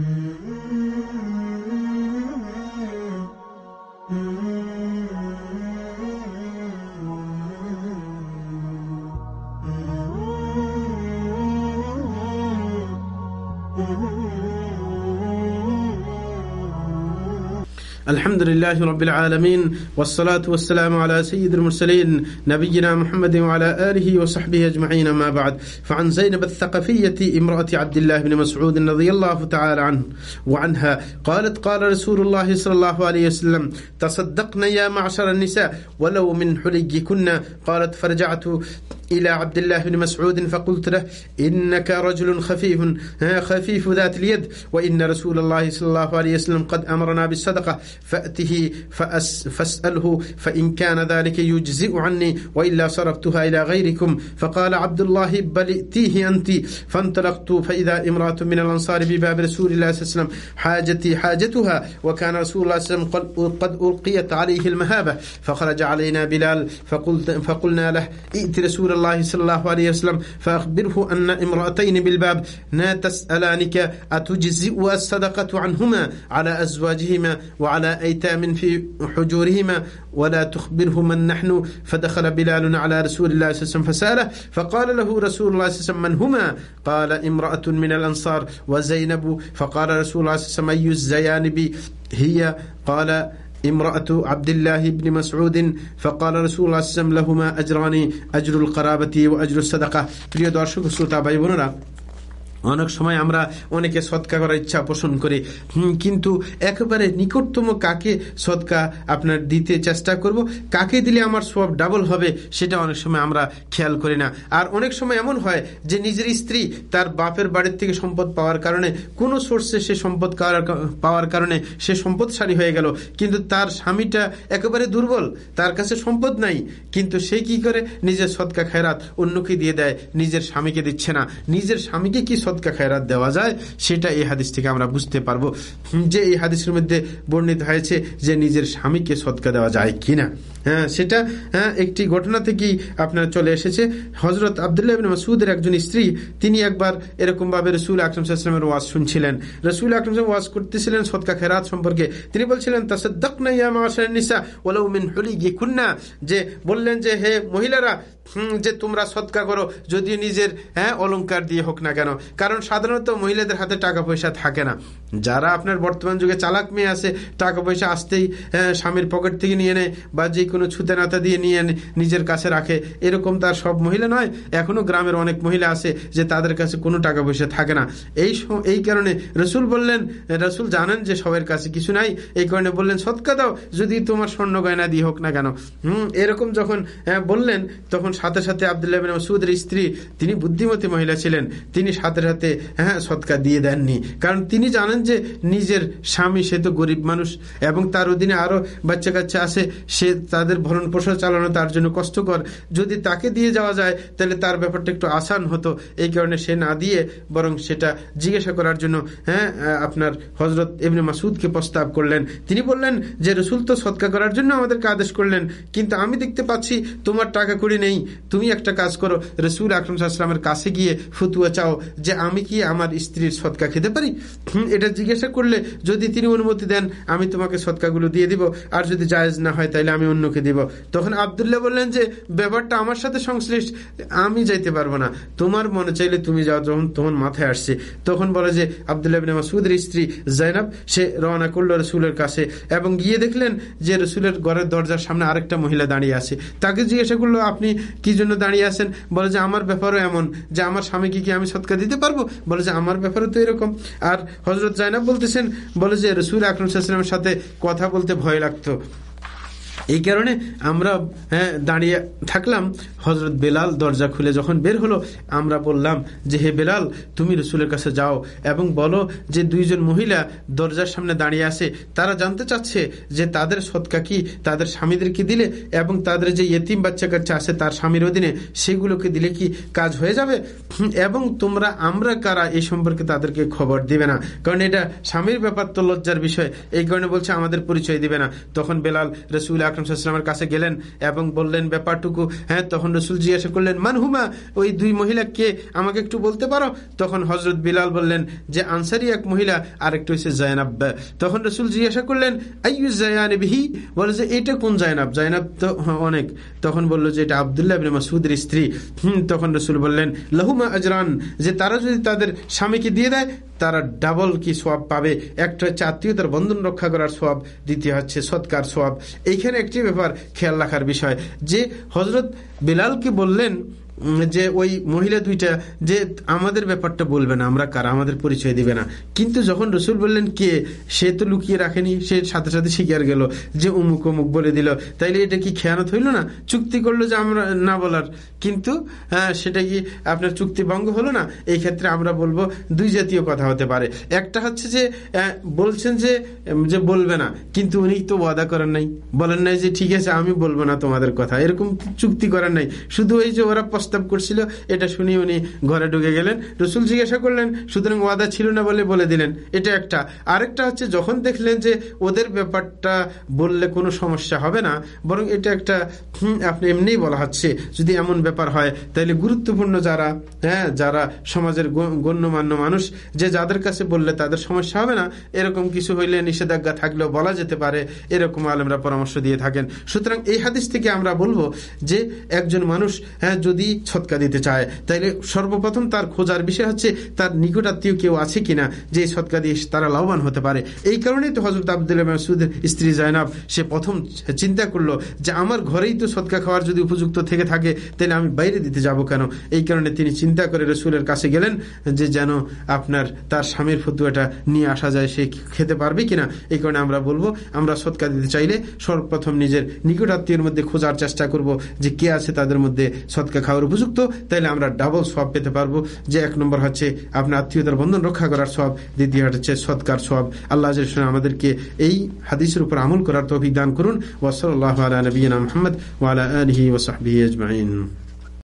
Mm-hmm. الحمد لله رب العالمين والصلاة والسلام على سيد المرسلين نبينا محمد وعلى آله وصحبه أجمعين ما بعد. فعن زينب الثقفية امرأة عبد الله بن مسعود رضي الله تعالى عنه وعنها قالت قال رسول الله صلى الله عليه وسلم تصدقنا يا معشر النساء ولو من حليكن. قالت فرجعت إلى عبد الله بن مسعود فقلت له إنك رجل خفيف خفيف ذات اليد وإن رسول الله صلى الله عليه وسلم قد أمرنا بالصدقة فأته فأس فاسأله فإن كان ذلك يجزئ عني وإلا صرفتها إلى غيركم. فقال عبد الله بل ائتيه أنت. فانطلقت فإذا امرأة من الأنصار بباب رسول الله صلى الله عليه وسلم حاجتي حاجتها وكان رسول الله صلى الله عليه وسلم قد ألقيت عليه المهابة. فخرج علينا بلال فقلت فقلنا له ائت رسول الله صلى الله عليه وسلم فأخبره أن امرأتين بالباب لا تسألانك أتجزئ الصدقة عنهما على أزواجهما وعلى أيتام في حجورهما ولا تخبره من نحن فدخل بلال على رسول الله صلى الله عليه وسلم فسأله فقال له رسول الله صلى الله عليه وسلم من هما؟ قال امرأة من الأنصار وزينب فقال رسول الله صلى الله عليه وسلم أي الزيانب؟ هي؟ قال امرأة عبد الله بن مسعود فقال رسول الله صلى الله عليه وسلم لهما أجران أجر القرابة وأجر الصدقة প্রিয় দর্শক শ্রোতা ভাই বোনেরা অনেক সময় আমরা অনেকে সৎকা করার ইচ্ছা পোষণ করি। কিন্তু একেবারে নিকটতম কাকে সৎকা আপনার দিতে চেষ্টা করব? কাকে দিলে আমার সব ডাবল হবে সেটা অনেক সময় আমরা খেয়াল করি না। আর অনেক সময় এমন হয় যে নিজের স্ত্রী তার বাপের বাড়ির থেকে সম্পদ পাওয়ার কারণে, কোনো সোর্সে সে সম্পদ পাওয়ার কারণে সে সম্পদশালী হয়ে গেল। কিন্তু তার স্বামীটা একেবারে দুর্বল, তার কাছে সম্পদ নাই। কিন্তু সে কি করে? নিজের সৎকা খেরাত অন্যকে দিয়ে দেয়, নিজের স্বামীকে দিচ্ছে না। নিজের স্বামীকে কি সদকা খায়রাত দেওয়া যায়, সেটা এই হাদিস থেকে আমরা বুঝতে পারব যে এই হাদিসের মধ্যে বর্ণিত হয়েছে যে নিজের স্বামীকে সদকা দেওয়া যায় কিনা। হ্যাঁ সেটা হ্যাঁ একটি ঘটনা থেকেই আপনার চলে এসেছে। হজরত আবদুল্লাহ মাসুদের একজন স্ত্রী, তিনি একবার এরকম ভাবে রসুল আকরম সাল্লামের ওয়াজ শুনছিলেন। রসুল আকরম ওয়াজ করতেছিলেন সদকা খেরাত সম্পর্কে। তিনি বলছিলেন তাসদ্দক নিসা ওলাউ মিন হলি গিয়ে খুন্না যে বললেন যে, হে মহিলারা যে তোমরা সৎকা করো, যদি নিজের হ্যাঁ অলঙ্কার দিয়ে হোক না কেন। কারণ সাধারণত মহিলাদের হাতে টাকা পয়সা থাকে না। যারা আপনার বর্তমান যুগে চালাক মেয়ে আছে টাকা পয়সা আসতেই স্বামীর পকেট থেকে নিয়ে নেয় বা যে কোনো ছুতে নাতা দিয়ে নিয়ে নিজের কাছে রাখে। এরকম তার সব মহিলা নয়, এখনও গ্রামের অনেক মহিলা আছে যে তাদের কাছে কোনো টাকা পয়সা থাকে না। এই এই কারণে রসুল বললেন, রসুল জানেন যে সবার কাছে কিছু নাই, এই কারণে বললেন, সৎকা দাও, যদি তোমার স্বর্ণ গয়না দিয়ে হোক না কেন। হম, এরকম যখন বললেন, তখন সাথে সাথে আবদুল্লাহ মাসুদের স্ত্রী, তিনি বুদ্ধিমতী মহিলা ছিলেন, তিনি সাথে সাথে হ্যাঁ সৎকা দিয়ে দেননি। কারণ তিনি জানেন যে নিজের স্বামী, সে তো গরিব মানুষ, এবং তার অধীনে আরও বাচ্চা কাচ্চা আছে, সে তাদের ভরণ পোষণ চালানো তার জন্য কষ্টকর। যদি তাকে দিয়ে যাওয়া যায়, তাহলে তার ব্যাপারটা একটু আসান হতো। এই কারণে সে না দিয়ে বরং সেটা জিজ্ঞাসা করার জন্য হ্যাঁ আপনার হজরত এমনি মাসুদকে প্রস্তাব করলেন। তিনি বললেন যে, রসুল তো সৎকা করার জন্য আমাদেরকে আদেশ করলেন, কিন্তু আমি দেখতে পাচ্ছি তোমার টাকা করি নেই। তুমি একটা কাজ করো, রসুল আকরম সাহসালামের কাছে গিয়ে ফুতুয়া চাও যে, আমি কি আমার স্ত্রীর সৎকা খেতে পারি? এটা জিজ্ঞাসা করলে যদি তিনি অনুমতি দেন, আমি তোমাকে সৎকাগুলো দিয়ে দিব। আর যদি জায়েজ না হয় তাহলে আমি অন্যকে দিব। তখন আবদুল্লাহ বললেন যে, ব্যাপারটা আমার সাথে সংশ্লিষ্ট, আমি যাইতে পারব না। তোমার মনে চাইলে তুমি যাও যখন তোমার মাথায় আসছে। তখন বলে যে, আবদুল্লাহ মাসুদের স্ত্রী জাইনাব, সে রওনা করল রসুলের কাছে এবং গিয়ে দেখলেন যে, রসুলের ঘরের দরজার সামনে আরেকটা মহিলা দাঁড়িয়ে আছে। তাকে জিজ্ঞাসা করল, আপনি কি জন্য দাঁড়িয়ে আছেন? বলে যে, আমার ব্যাপারও এমন যে, আমার স্বামীকে কি আমি সৎকা দিতে পারব? বলে যে, আমার ব্যাপারও তো এরকম। আর হজরত জাইনাব বলতেছেন, বলে যে, রসুল আকরম সাথে কথা বলতে ভয় লাগতো। এই কারণে আমরা হ্যাঁ দাঁড়িয়ে থাকলাম। হজরত বেলাল দরজা খুলে যখন বের হলো, আমরা বললাম যে, হে বেলাল, তুমি রসুলের কাছে যাও এবং বলো যে, দুইজন মহিলা দরজার সামনে দাঁড়িয়ে আছে, তারা জানতে চাচ্ছে যে, তাদের সৎকা কি, তাদের স্বামীদের স্বামীদেরকে দিলে এবং তাদের যে ইয়েতিম বাচ্চা কাচ্চা আছে, তার স্বামীর অধীনে সেগুলোকে দিলে কি কাজ হয়ে যাবে? এবং তোমরা, আমরা কারা? এই সম্পর্কে তাদেরকে খবর দিবে না। কারণ এটা স্বামীর ব্যাপার তো লজ্জার বিষয়। এই কারণে বলছে, আমাদের পরিচয় দিবে না। তখন বেলাল রসুল আকরম আকরম সাল্লামের কাছে গেলেন এবং বললেন, ব্যাপারটুকু। হ্যাঁ তখন রসুল জিজ্ঞাসা করলেন মানহুমা ওই দুই মহিলা, কে? আমাকে একটু বলতে পারো? তখন হজরত বিলাল বললেন, যে আনসারি এক মহিলা আর একটু হচ্ছে জায়নাব। তখন রসুল জিজ্ঞাসা করলেন, আইয়ু বলে যে এটা কোন জায়নাব? জায়নাব তো অনেক। তখন বলল যে, এটা আবদুল্লাহ মাসুদের স্ত্রী। তখন রসুল বললেন, লাহুমা আজরান। যে তারা যদি তাদের স্বামীকে দিয়ে দেয় তারা ডাবল কি সোয়াব পাবে? একটা হচ্ছে আত্মীয়তার বন্ধন রক্ষা করার সোয়াব দ্বিতীয় হচ্ছে সৎকার সোয়াব এইখানে একটি ব্যাপার খেয়াল রাখার বিষয়। যে হজরত বিলালকে বললেন যে ওই মহিলা দুইটা, যে আমাদের ব্যাপারটা বলবে না, আমরা কারা, আমাদের পরিচয় দিবে না। কিন্তু যখন রসুল বললেন কে, সে তো লুকিয়ে রাখেনি, সে সাথে সাথে শিকার গেল যে উমুক অমুক বলে দিল। তাইলে এটা কি খেয়ানত হইল না? চুক্তি করল যে আমরা না বলার। কিন্তু হ্যাঁ সেটা কি আপনার চুক্তি ভঙ্গ হলো না? এই ক্ষেত্রে আমরা বলব দুই জাতীয় কথা হতে পারে। একটা হচ্ছে যে বলছেন যে যে বলবে না, কিন্তু উনি তো ওয়াদা করেন নাই। বলেন নাই যে, ঠিক আছে, আমি বলব না তোমাদের কথা। এরকম চুক্তি করেন নাই। শুধু এই যে ওরা প্রস্তাব করছিল, এটা শুনি উনি ঘরে ঢুকে গেলেন। রসুল জিজ্ঞাসা করলেন, সুতরাং ওয়াদা ছিল না বলে বলে দিলেন? এটা একটা। আরেকটা হচ্ছে, যখন দেখলেন যে ওদের ব্যাপারটা বললে কোনো সমস্যা হবে না, বরং এটা একটা আপনি এমনিই বলা হচ্ছে, যদি এমন ব্যাপার হয় তাহলে গুরুত্বপূর্ণ যারা হ্যাঁ যারা সমাজের গণ্যমান্য মানুষ, যে যাদের কাছে বললে তাদের সমস্যা হবে না, এরকম কিছু হইলে নিষেধাজ্ঞা থাকলেও বলা যেতে পারে, এরকম আলেমরা পরামর্শ দিয়ে থাকেন। সুতরাং এই হাদিস থেকে আমরা বলব যে, একজন মানুষ হ্যাঁ যদি ছৎকা দিতে চায়। তাইলে সর্বপ্রথম তার খোঁজার বিষয় হচ্ছে, তার নিকটাত্মীয় কেউ আছে কিনা যে ছৎকা দিয়ে তারা লাভবান হতে পারে। এই কারণেই তো হজরত আবদুল্লাহ মাসুদের স্ত্রী জয়নাব সে প্রথম চিন্তা করল যে আমার ঘরেই তো সৎকা খাওয়ার যদি উপযুক্ত থেকে থাকে তাহলে আমি বাইরে দিতে যাব কেন? এই কারণে তিনি চিন্তা করে রসুলের কাছে গেলেন যে যেন আপনার, তার স্বামীর ফতুয়াটা নিয়ে আসা যায়, সে খেতে পারবে কিনা? এই কারণে আমরা বলব, আমরা সৎকা দিতে চাইলে সর্বপ্রথম নিজের নিকটাত্মীয়ের মধ্যে খোঁজার চেষ্টা করব যে কে আছে তাদের মধ্যে সৎকা খাওয়ার উপযুক্ত উপযুক্ত তাহলে আমরা ডাবল সব পেতে পারব। যে এক নম্বর হচ্ছে আপনার আত্মীয়তার বন্ধন রক্ষা করার সব দ্বিতীয় হচ্ছে সৎকার সব আল্লাহ আমাদেরকে এই হাদিসের উপর আমল করার তো অভিজ্ঞান করুন। ওসল আল্লাহ আলা মোহাম্মদ ওয়ালা আলহি ওসাহবি আজমাইন।